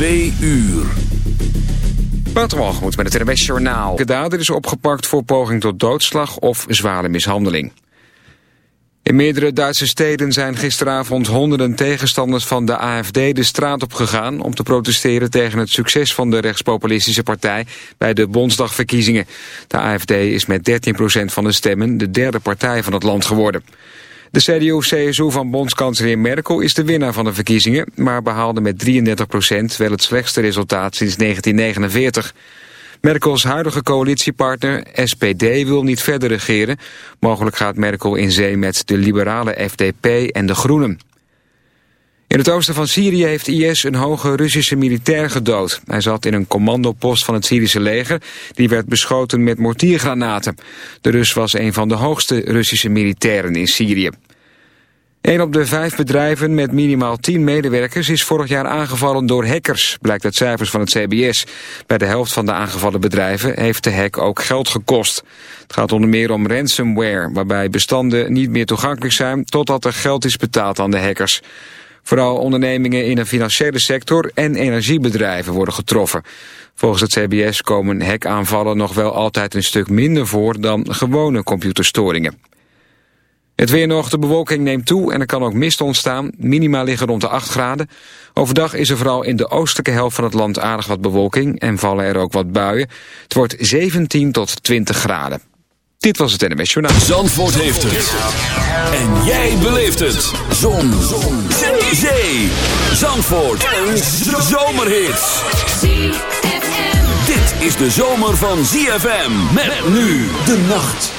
2 uur. Waterwalgemoed met het RWS Journaal. De dader is opgepakt voor poging tot doodslag of zware mishandeling. In meerdere Duitse steden zijn gisteravond honderden tegenstanders van de AFD de straat op gegaan om te protesteren tegen het succes van de rechtspopulistische partij bij de Bondsdagverkiezingen. De AFD is met 13% van de stemmen de derde partij van het land geworden. De CDU-CSU van bondskanselier Merkel is de winnaar van de verkiezingen... maar behaalde met 33 procent wel het slechtste resultaat sinds 1949. Merkels huidige coalitiepartner SPD wil niet verder regeren. Mogelijk gaat Merkel in zee met de liberale FDP en de Groenen. In het oosten van Syrië heeft IS een hoge Russische militair gedood. Hij zat in een commandopost van het Syrische leger. Die werd beschoten met mortiergranaten. De Rus was een van de hoogste Russische militairen in Syrië. Een op de vijf bedrijven met minimaal 10 medewerkers is vorig jaar aangevallen door hackers, blijkt uit cijfers van het CBS. Bij de helft van de aangevallen bedrijven heeft de hack ook geld gekost. Het gaat onder meer om ransomware, waarbij bestanden niet meer toegankelijk zijn totdat er geld is betaald aan de hackers. Vooral ondernemingen in de financiële sector en energiebedrijven worden getroffen. Volgens het CBS komen hackaanvallen nog wel altijd een stuk minder voor dan gewone computerstoringen. Het weer nog, de bewolking neemt toe en er kan ook mist ontstaan. Minima liggen rond de 8 graden. Overdag is er vooral in de oostelijke helft van het land aardig wat bewolking... en vallen er ook wat buien. Het wordt 17 tot 20 graden. Dit was het NMS Journaal. Zandvoort heeft het. En jij beleeft het. Zon. Zon. Zee. Zandvoort. Een zomerhit. Dit is de zomer van ZFM. Met nu de nacht.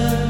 love.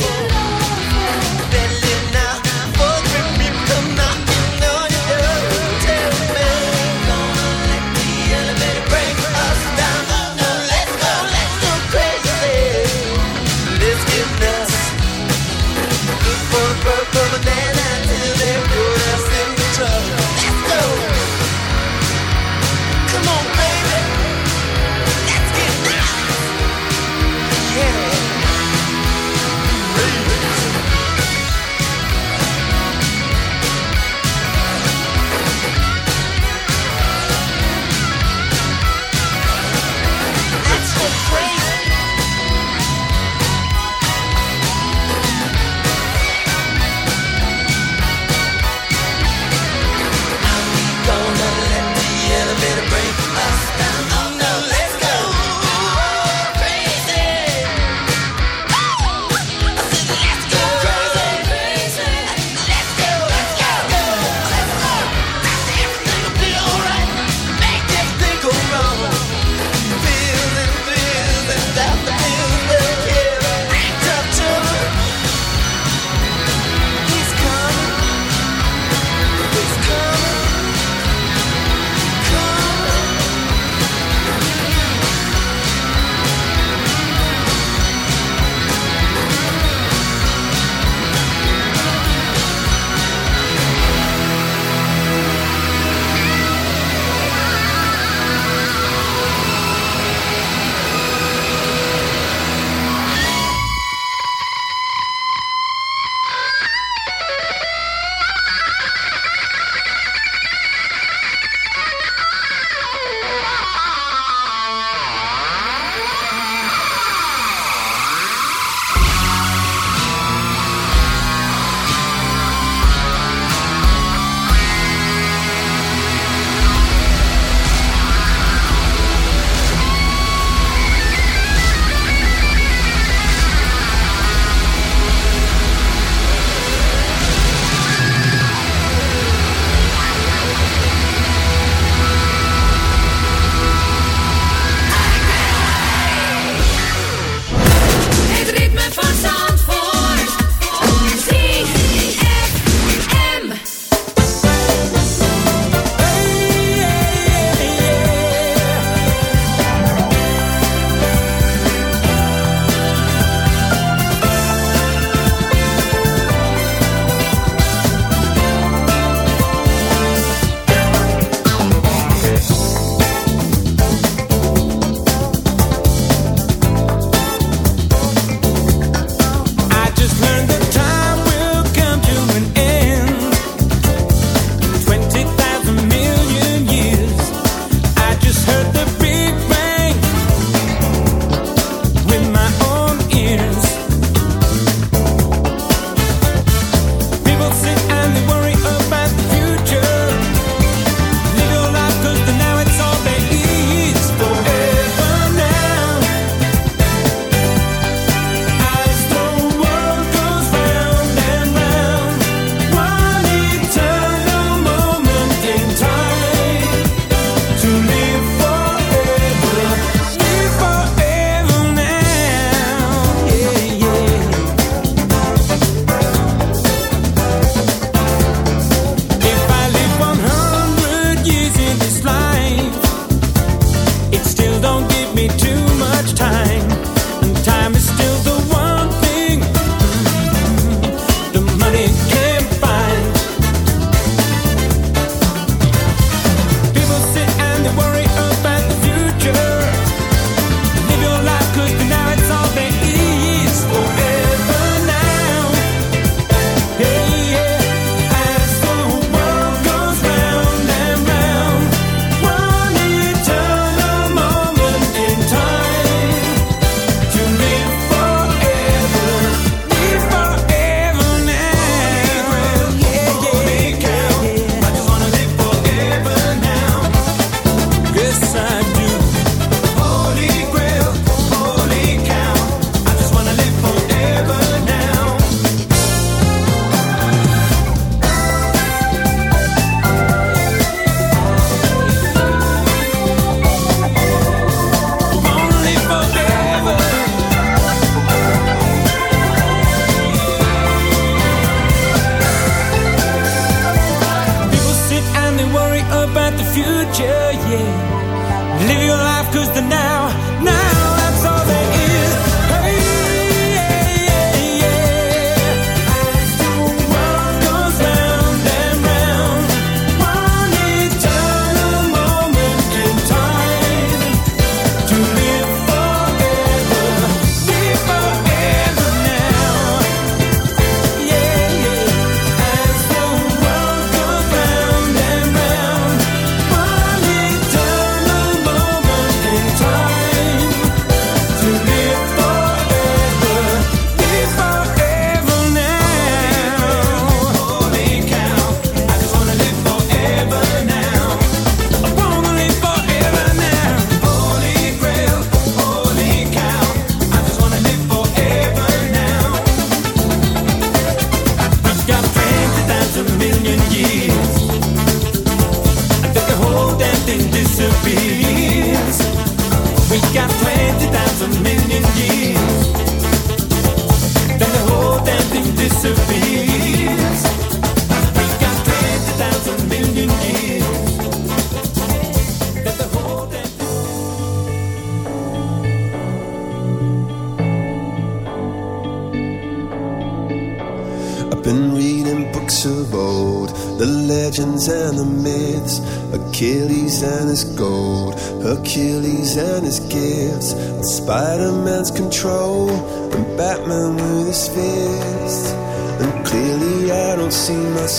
Yes.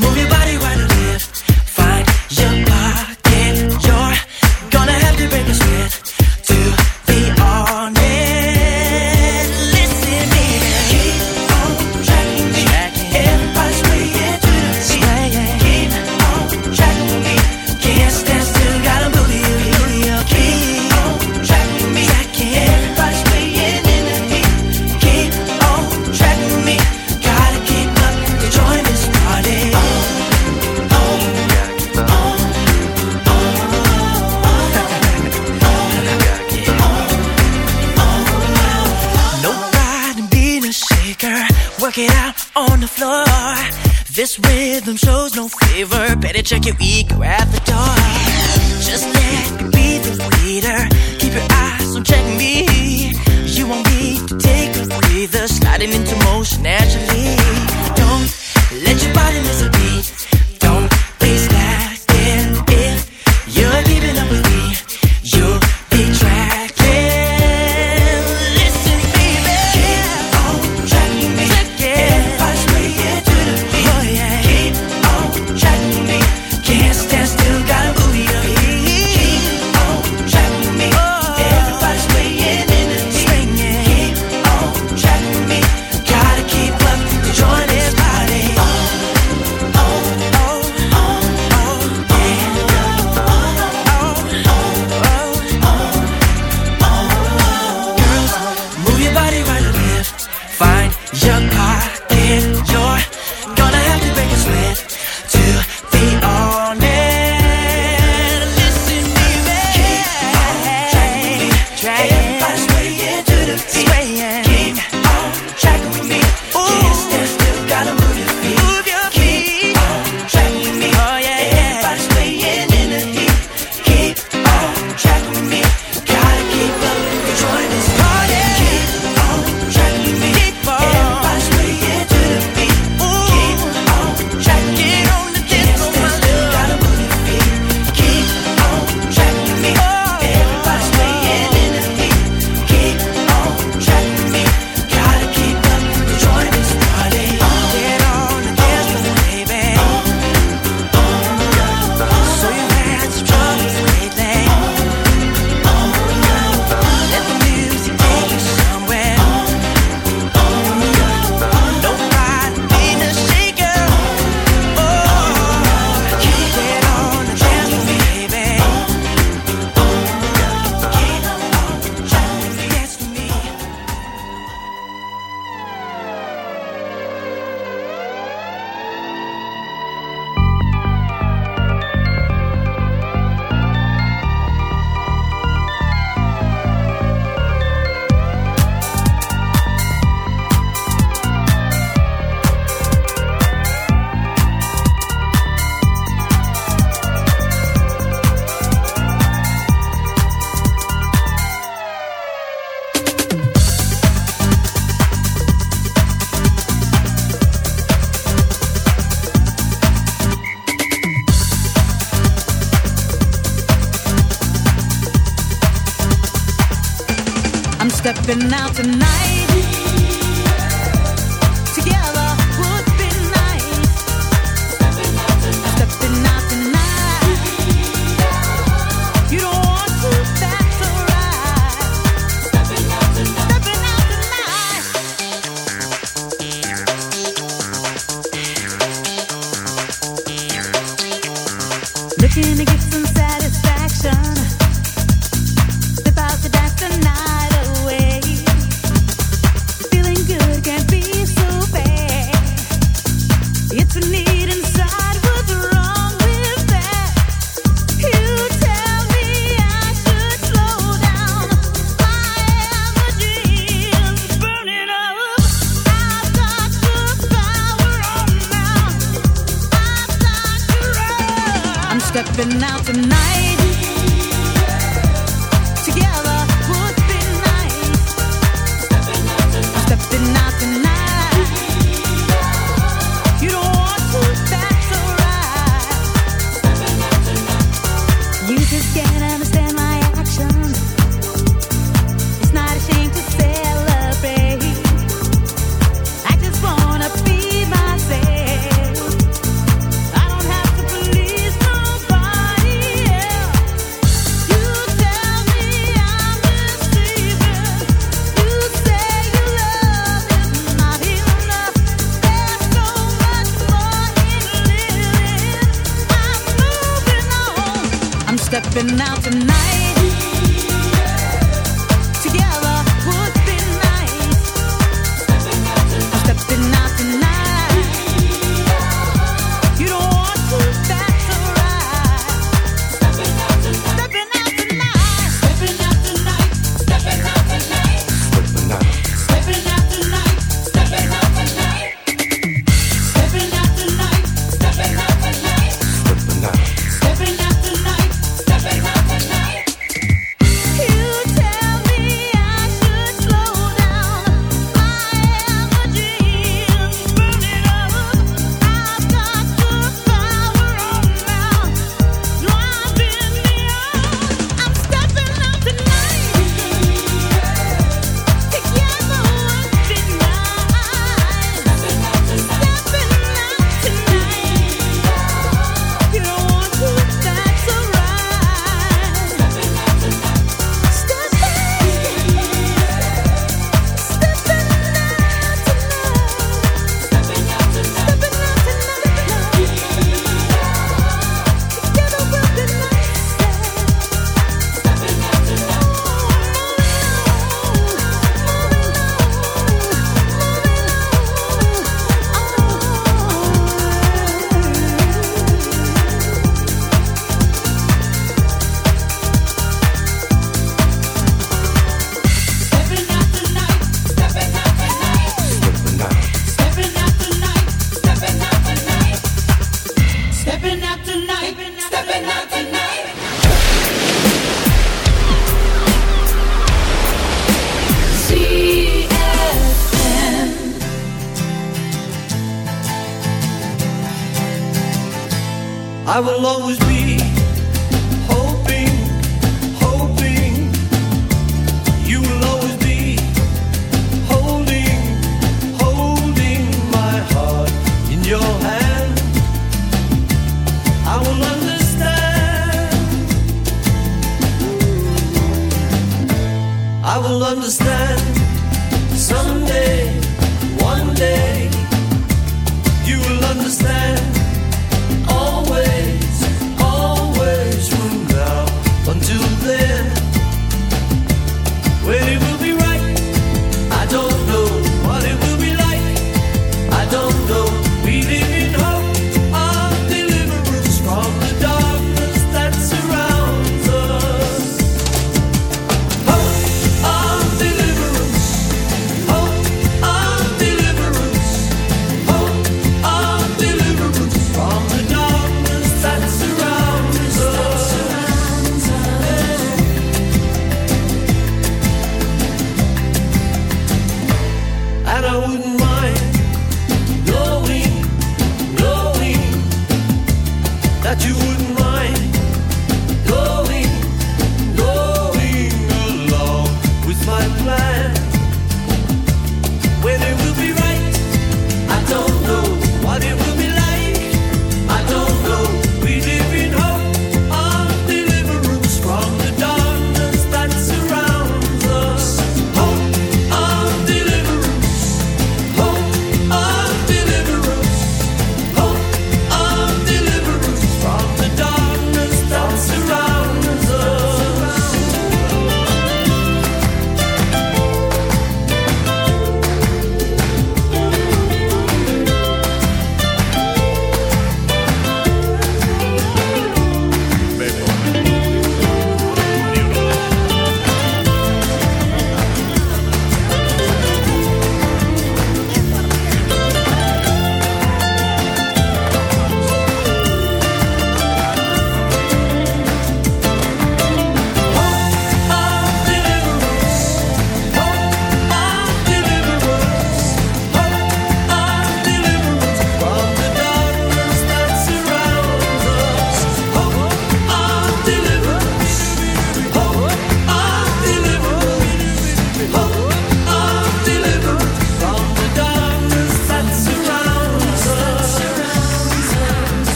move your body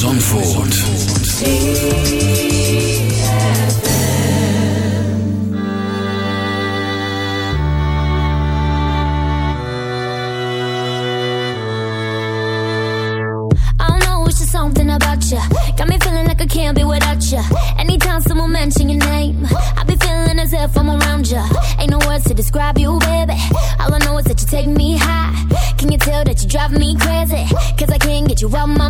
Zandvoort. Something about you got me feeling like I can't be without you. Anytime someone mention your name, I be feeling as if I'm around you. Ain't no words to describe you, baby. All I know is that you take me high. Can you tell that you drive me crazy? Cause I can't get you out my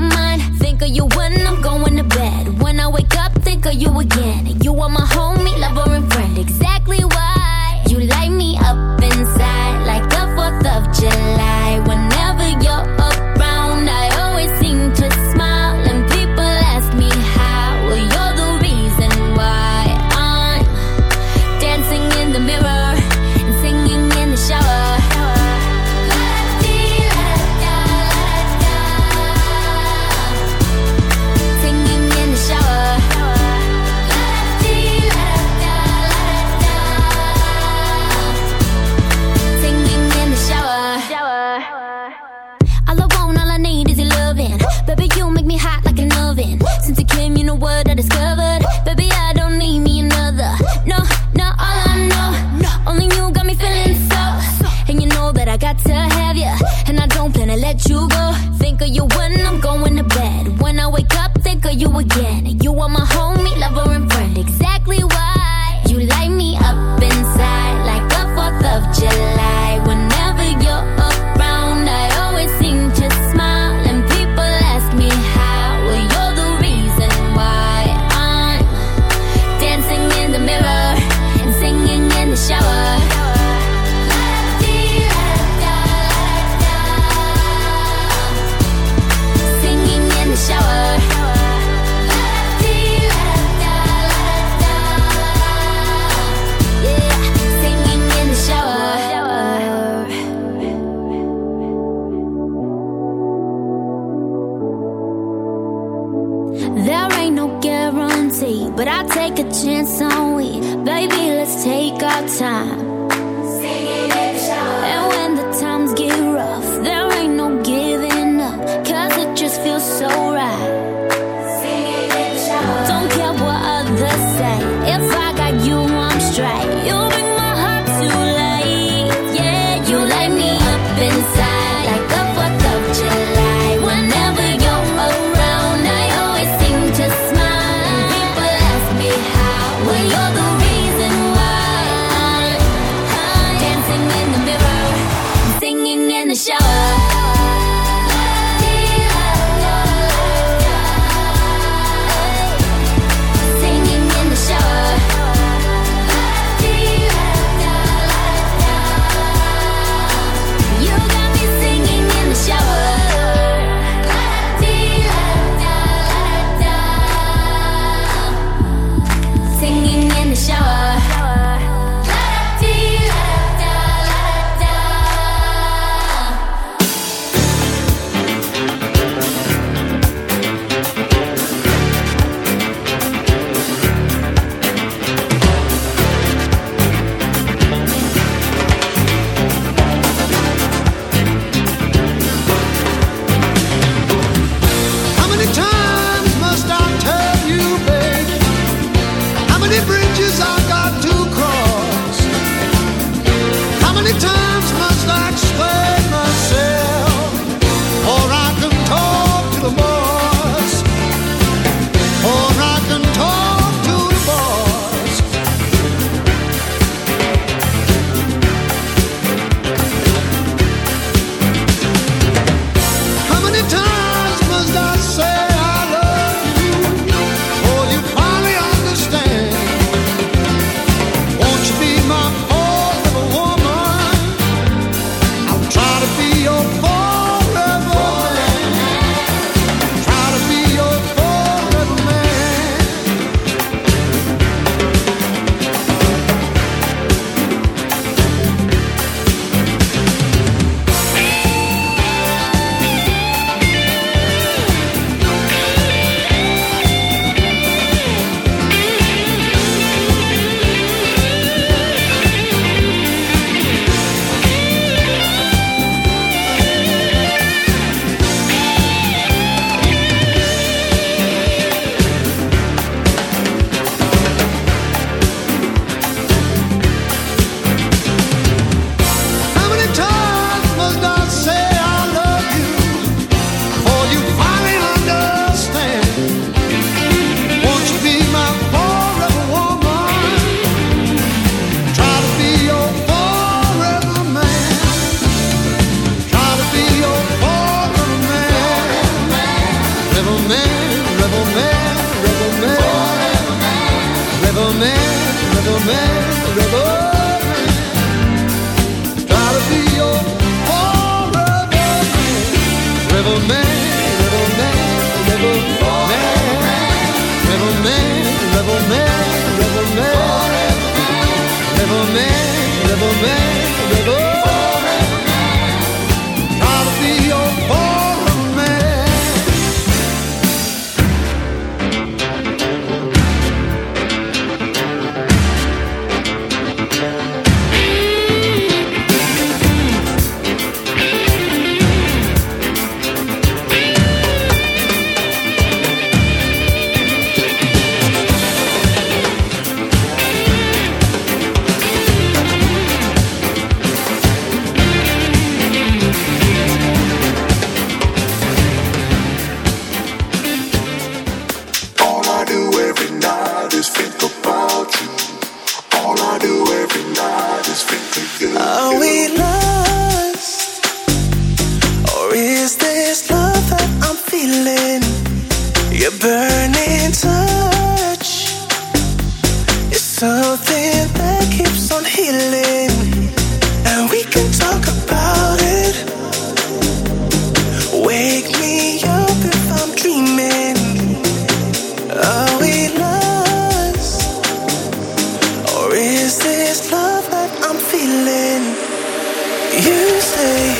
say,